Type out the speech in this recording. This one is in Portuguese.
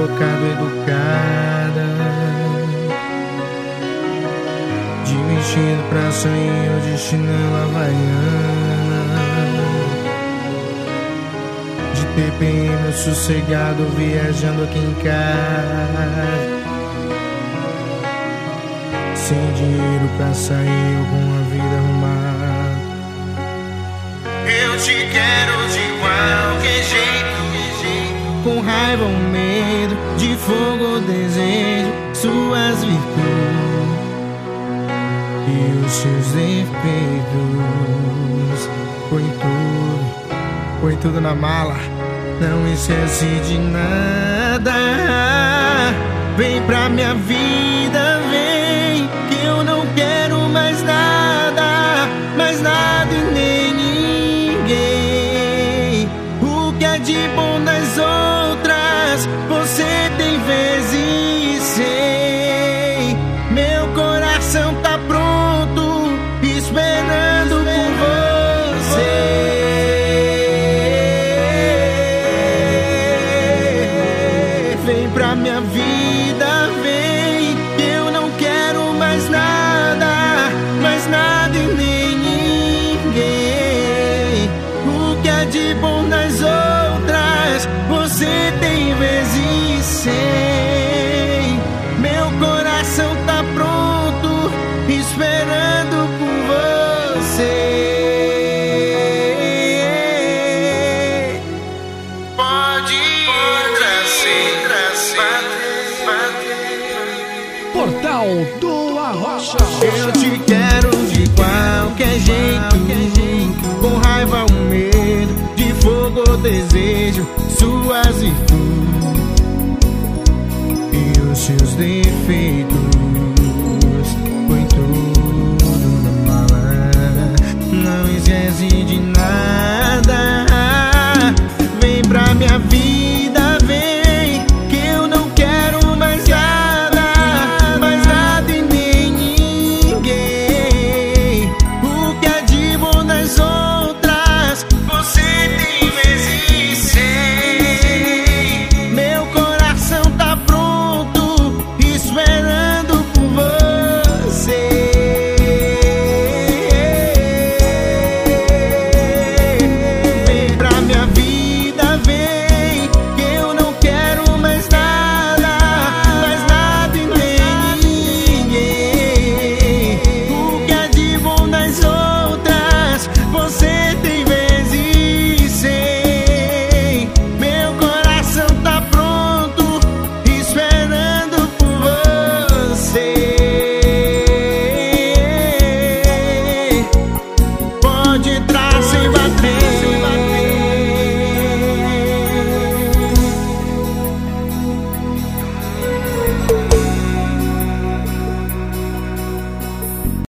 colocado educada De vestido pra sair ou de chinela havaiana De TPM sossegado viajando aqui em casa sem dinheiro pra sair ou com a vida arrumada. Eu te quero. Com raiva ou medo, de fogo ou desejo Suas virtudes e os seus defeitos. Põe tudo, põe tudo na mala, não esquece de nada. Vem pra minha vida, vem, que eu não quero mais nada, mais nada e nem ninguém. O que é de bom você tem vezes sem. Meu coração tá pronto, esperando por você. Vem pra minha vida, vem, eu não quero mais nada, mais nada e nem ninguém. O que é de bom nas outras, você Portal do Arrocha. Eu te quero de qualquer jeito, com raiva ou medo, de fogo ou desejo, suas virtudes e os seus defeitos. Põe tudo na mala, não esquece de nada. onde tá sem